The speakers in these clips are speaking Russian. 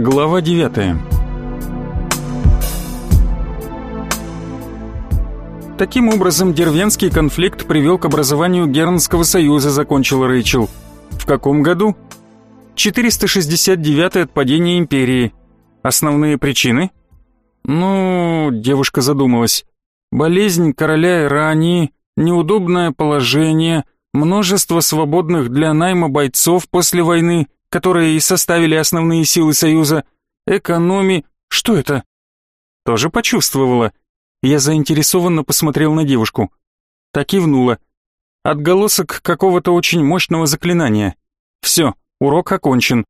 Глава 9 Таким образом, деревенский конфликт привел к образованию Гернского союза, закончил Рэйчел. В каком году? 469 от падения империи. Основные причины? Ну, девушка задумалась. Болезнь короля Ирании, неудобное положение, множество свободных для найма бойцов после войны, которые и составили основные силы Союза, экономи... Что это? Тоже почувствовала. Я заинтересованно посмотрел на девушку. Так кивнула. Отголосок какого-то очень мощного заклинания. Все, урок окончен.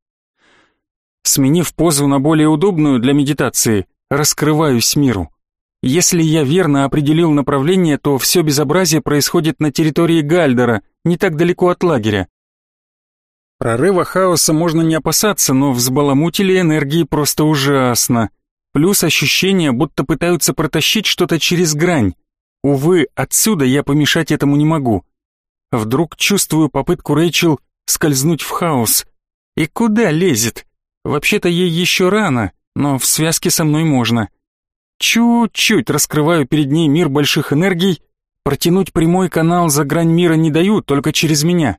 Сменив позу на более удобную для медитации, раскрываюсь миру. Если я верно определил направление, то все безобразие происходит на территории Гальдера, не так далеко от лагеря. Прорыва хаоса можно не опасаться, но взбаламутили энергии просто ужасно. Плюс ощущение, будто пытаются протащить что-то через грань. Увы, отсюда я помешать этому не могу. Вдруг чувствую попытку Рэйчел скользнуть в хаос. И куда лезет? Вообще-то ей еще рано, но в связке со мной можно. Чуть-чуть раскрываю перед ней мир больших энергий, протянуть прямой канал за грань мира не даю, только через меня.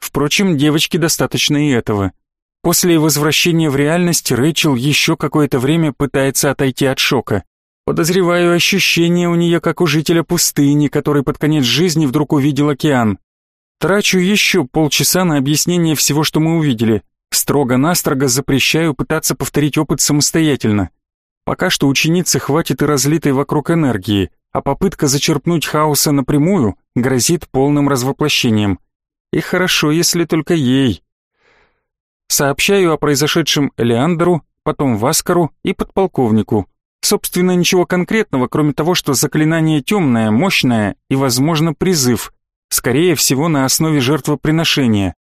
Впрочем, девочке достаточно и этого. После возвращения в реальность Рэйчел еще какое-то время пытается отойти от шока. Подозреваю, ощущение у нее как у жителя пустыни, который под конец жизни вдруг увидел океан. Трачу еще полчаса на объяснение всего, что мы увидели. Строго-настрого запрещаю пытаться повторить опыт самостоятельно. Пока что ученице хватит и разлитой вокруг энергии, а попытка зачерпнуть хаоса напрямую грозит полным развоплощением. И хорошо, если только ей. Сообщаю о произошедшем Леандеру, потом Васкару и подполковнику. Собственно, ничего конкретного, кроме того, что заклинание темное, мощное и, возможно, призыв. Скорее всего, на основе жертвоприношения.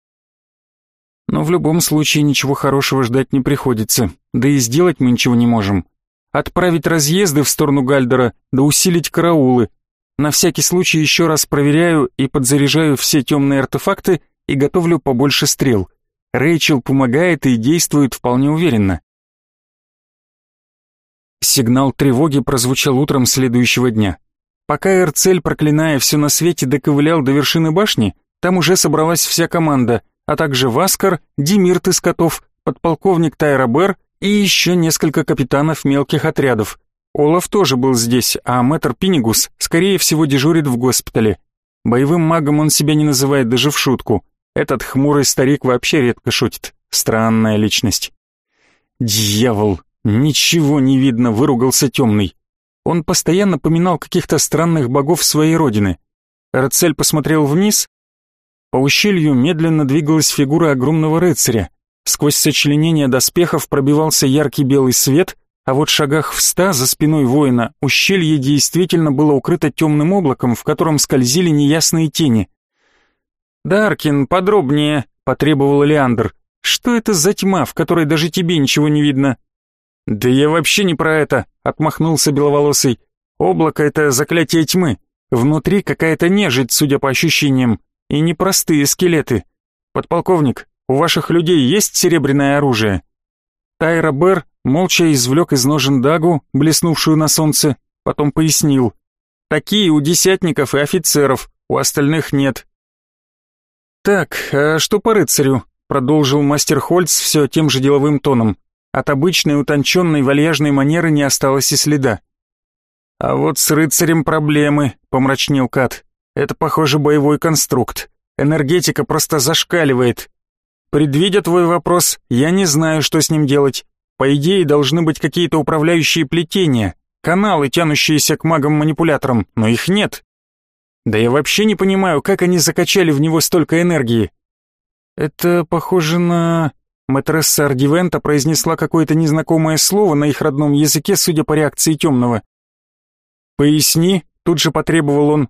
Но в любом случае ничего хорошего ждать не приходится, да и сделать мы ничего не можем. Отправить разъезды в сторону Гальдера, да усилить караулы, на всякий случай еще раз проверяю и подзаряжаю все темные артефакты и готовлю побольше стрел. Рэйчел помогает и действует вполне уверенно. Сигнал тревоги прозвучал утром следующего дня. Пока Эрцель, проклиная все на свете, доковылял до вершины башни, там уже собралась вся команда, а также Васкар, Демирт из котов, подполковник Тайра Бер и еще несколько капитанов мелких отрядов. Олаф тоже был здесь, а мэтр Пинигус, скорее всего, дежурит в госпитале. Боевым магом он себя не называет даже в шутку. Этот хмурый старик вообще редко шутит. Странная личность. Дьявол, ничего не видно, выругался темный. Он постоянно поминал каких-то странных богов своей родины. Рацель посмотрел вниз. По ущелью медленно двигалась фигура огромного рыцаря. Сквозь сочленение доспехов пробивался яркий белый свет, а вот в шагах в ста за спиной воина ущелье действительно было укрыто темным облаком, в котором скользили неясные тени. «Даркин, подробнее», — потребовал Леандр. «Что это за тьма, в которой даже тебе ничего не видно?» «Да я вообще не про это», — отмахнулся Беловолосый. «Облако — это заклятие тьмы. Внутри какая-то нежить, судя по ощущениям, и непростые скелеты. Подполковник, у ваших людей есть серебряное оружие?» Тайра Бер молча извлек из ножен дагу, блеснувшую на солнце, потом пояснил. «Такие у десятников и офицеров, у остальных нет». «Так, а что по рыцарю?» — продолжил мастер Хольц все тем же деловым тоном. От обычной утонченной вальяжной манеры не осталось и следа. «А вот с рыцарем проблемы», — помрачнел Кат. «Это, похоже, боевой конструкт. Энергетика просто зашкаливает. Предвидя твой вопрос, я не знаю, что с ним делать. По идее, должны быть какие-то управляющие плетения, каналы, тянущиеся к магам-манипуляторам, но их нет. Да я вообще не понимаю, как они закачали в него столько энергии. Это похоже на... Матресса Ардивента произнесла какое-то незнакомое слово на их родном языке, судя по реакции темного. «Поясни», — тут же потребовал он.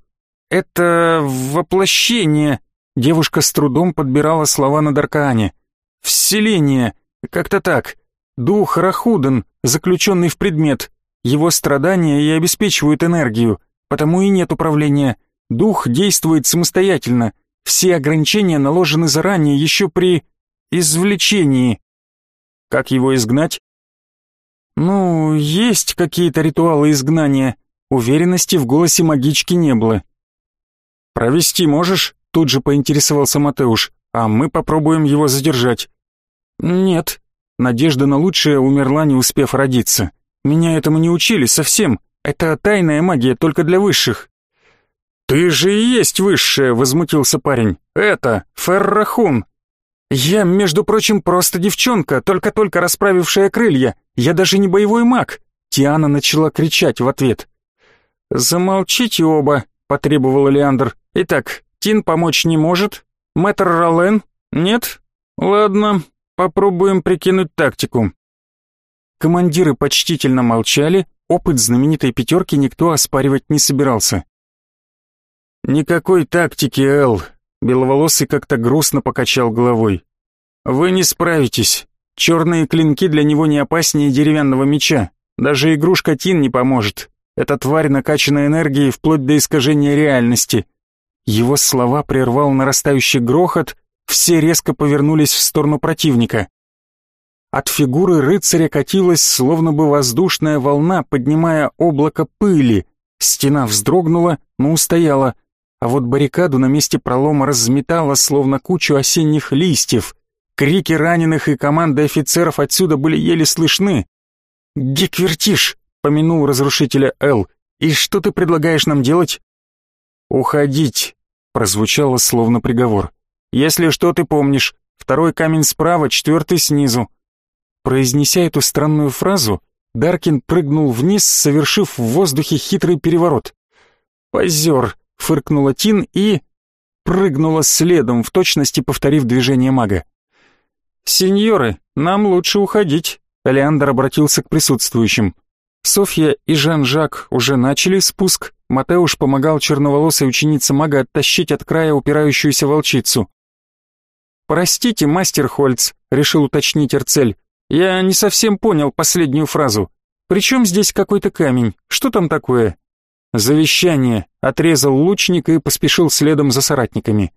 «Это воплощение», — девушка с трудом подбирала слова на Даркаане. «Вселение, как-то так. Дух Рахудан, заключенный в предмет. Его страдания и обеспечивают энергию, потому и нет управления. Дух действует самостоятельно. Все ограничения наложены заранее, еще при извлечении. Как его изгнать? Ну, есть какие-то ритуалы изгнания. Уверенности в голосе магички не было. «Провести можешь?» — тут же поинтересовался Матеуш. «А мы попробуем его задержать». «Нет». Надежда на лучшее умерла, не успев родиться. «Меня этому не учили совсем. Это тайная магия только для высших». «Ты же и есть высшая!» — возмутился парень. «Это Феррахун!» «Я, между прочим, просто девчонка, только-только расправившая крылья. Я даже не боевой маг!» Тиана начала кричать в ответ. «Замолчите оба!» — потребовал Леандр. «Итак, Тин помочь не может? Мэтр Ролен? Нет? Ладно, попробуем прикинуть тактику». Командиры почтительно молчали, опыт знаменитой пятерки никто оспаривать не собирался. «Никакой тактики, Эл», — Беловолосый как-то грустно покачал головой. «Вы не справитесь. Черные клинки для него не опаснее деревянного меча. Даже игрушка Тин не поможет. Эта тварь накачана энергией вплоть до искажения реальности». Его слова прервал нарастающий грохот, все резко повернулись в сторону противника. От фигуры рыцаря катилась словно бы воздушная волна, поднимая облако пыли. Стена вздрогнула, но устояла, а вот баррикаду на месте пролома разметала, словно кучу осенних листьев. Крики раненых и команды офицеров отсюда были еле слышны. «Геквертиш!» — помянул разрушителя Эл. «И что ты предлагаешь нам делать?» «Уходить!» — прозвучало словно приговор. «Если что ты помнишь, второй камень справа, четвертый снизу. Произнеся эту странную фразу, Даркин прыгнул вниз, совершив в воздухе хитрый переворот. «Позер!» — фыркнула Тин и... прыгнула следом, в точности повторив движение мага. «Сеньоры, нам лучше уходить», — Леандр обратился к присутствующим. Софья и Жан-Жак уже начали спуск, Матеуш помогал черноволосой ученице мага оттащить от края упирающуюся волчицу. «Простите, мастер Хольц», — решил уточнить Эрцель, я не совсем понял последнюю фразу. Причем здесь какой-то камень? Что там такое? Завещание. Отрезал лучник и поспешил следом за соратниками.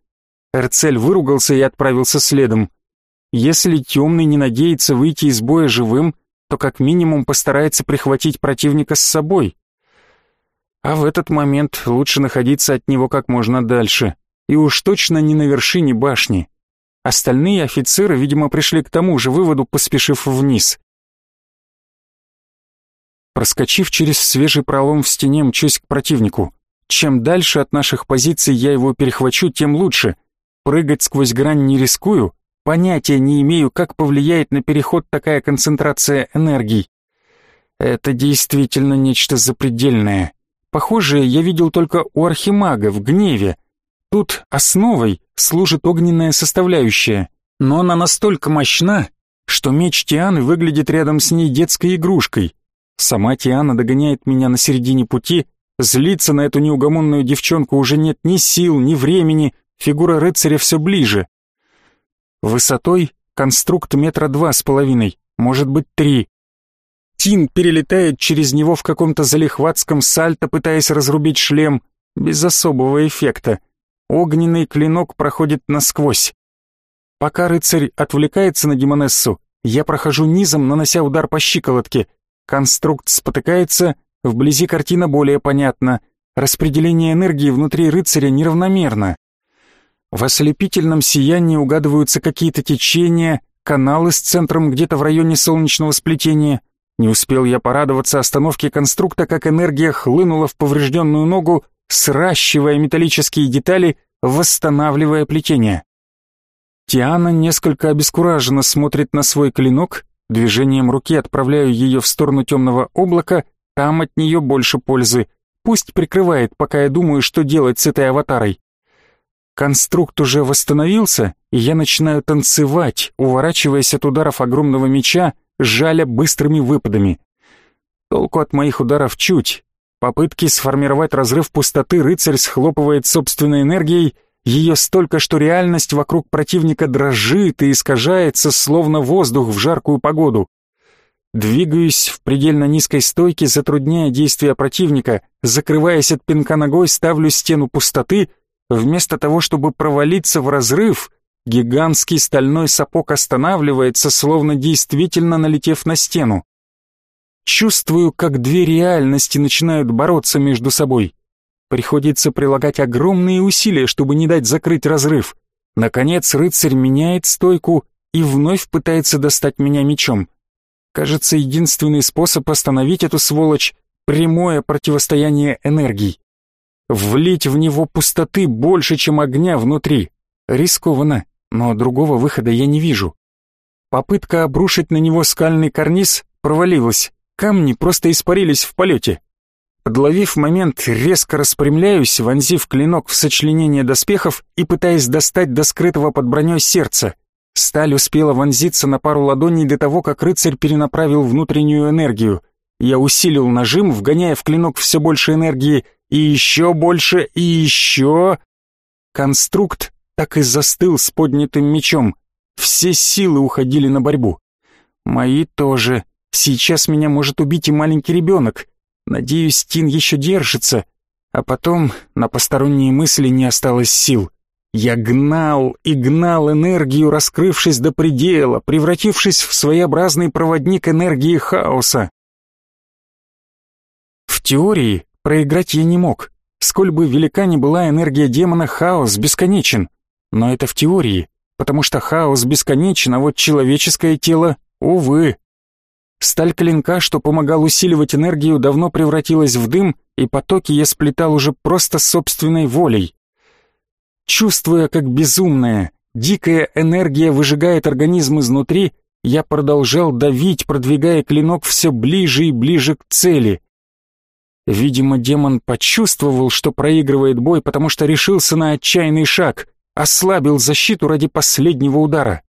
Эрцель выругался и отправился следом. Если темный не надеется выйти из боя живым, то как минимум постарается прихватить противника с собой. А в этот момент лучше находиться от него как можно дальше. И уж точно не на вершине башни. Остальные офицеры, видимо, пришли к тому же выводу, поспешив вниз. Проскочив через свежий пролом в стене, мчусь к противнику. Чем дальше от наших позиций я его перехвачу, тем лучше. Прыгать сквозь грань не рискую, понятия не имею, как повлияет на переход такая концентрация энергий. Это действительно нечто запредельное. Похожее я видел только у архимага в гневе. Тут основой служит огненная составляющая, но она настолько мощна, что меч Тианы выглядит рядом с ней детской игрушкой. Сама Тиана догоняет меня на середине пути, злиться на эту неугомонную девчонку уже нет ни сил, ни времени, фигура рыцаря все ближе. Высотой конструкт метра два с половиной, может быть три. Тин перелетает через него в каком-то залихватском сальто, пытаясь разрубить шлем, без особого эффекта. Огненный клинок проходит насквозь. Пока рыцарь отвлекается на Демонессу, я прохожу низом, нанося удар по щиколотке. Конструкт спотыкается, вблизи картина более понятна. Распределение энергии внутри рыцаря неравномерно. В ослепительном сиянии угадываются какие-то течения, каналы с центром где-то в районе солнечного сплетения. Не успел я порадоваться остановке конструкта, как энергия хлынула в поврежденную ногу, сращивая металлические детали, восстанавливая плетение. Тиана несколько обескураженно смотрит на свой клинок, движением руки отправляю ее в сторону темного облака, там от нее больше пользы. Пусть прикрывает, пока я думаю, что делать с этой аватарой. Конструкт уже восстановился, и я начинаю танцевать, уворачиваясь от ударов огромного меча, жаля быстрыми выпадами. Толку от моих ударов чуть, попытки сформировать разрыв пустоты рыцарь схлопывает собственной энергией, ее столько, что реальность вокруг противника дрожит и искажается, словно воздух в жаркую погоду. Двигаюсь в предельно низкой стойке, затрудняя действия противника, закрываясь от пинка ногой, ставлю стену пустоты, вместо того, чтобы провалиться в разрыв, гигантский стальной сапог останавливается, словно действительно налетев на стену. Чувствую, как две реальности начинают бороться между собой. Приходится прилагать огромные усилия, чтобы не дать закрыть разрыв. Наконец рыцарь меняет стойку и вновь пытается достать меня мечом. Кажется, единственный способ остановить эту сволочь — прямое противостояние энергий. Влить в него пустоты больше, чем огня внутри. Рискованно, но другого выхода я не вижу. Попытка обрушить на него скальный карниз провалилась. Камни просто испарились в полете. Подловив момент, резко распрямляюсь, вонзив клинок в сочленение доспехов и пытаясь достать до скрытого под броней сердца. Сталь успела вонзиться на пару ладоней до того, как рыцарь перенаправил внутреннюю энергию. Я усилил нажим, вгоняя в клинок все больше энергии, и еще больше, и еще... Конструкт так и застыл с поднятым мечом. Все силы уходили на борьбу. Мои тоже. Сейчас меня может убить и маленький ребенок. Надеюсь, Тин еще держится. А потом на посторонние мысли не осталось сил. Я гнал и гнал энергию, раскрывшись до предела, превратившись в своеобразный проводник энергии хаоса. В теории проиграть я не мог. Сколь бы велика ни была энергия демона, хаос бесконечен. Но это в теории, потому что хаос бесконечен, а вот человеческое тело, увы. Сталь клинка, что помогал усиливать энергию, давно превратилась в дым, и потоки я сплетал уже просто собственной волей. Чувствуя, как безумная, дикая энергия выжигает организм изнутри, я продолжал давить, продвигая клинок все ближе и ближе к цели. Видимо, демон почувствовал, что проигрывает бой, потому что решился на отчаянный шаг, ослабил защиту ради последнего удара.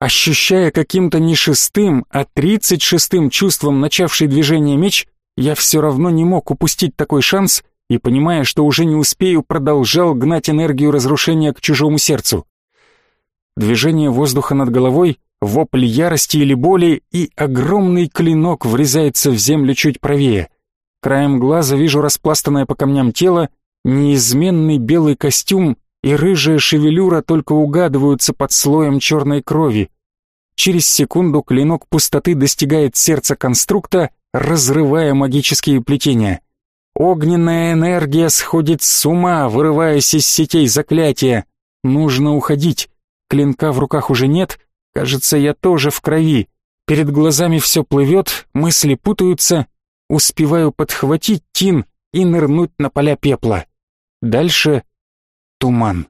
Ощущая каким-то не шестым, а тридцать шестым чувством начавший движение меч, я все равно не мог упустить такой шанс и, понимая, что уже не успею, продолжал гнать энергию разрушения к чужому сердцу. Движение воздуха над головой, вопль ярости или боли, и огромный клинок врезается в землю чуть правее. Краем глаза вижу распластанное по камням тело, неизменный белый костюм и рыжая шевелюра только угадываются под слоем черной крови. Через секунду клинок пустоты достигает сердца конструкта, разрывая магические плетения. Огненная энергия сходит с ума, вырываясь из сетей заклятия. Нужно уходить. Клинка в руках уже нет. Кажется, я тоже в крови. Перед глазами все плывет, мысли путаются. Успеваю подхватить тин и нырнуть на поля пепла. Дальше туман.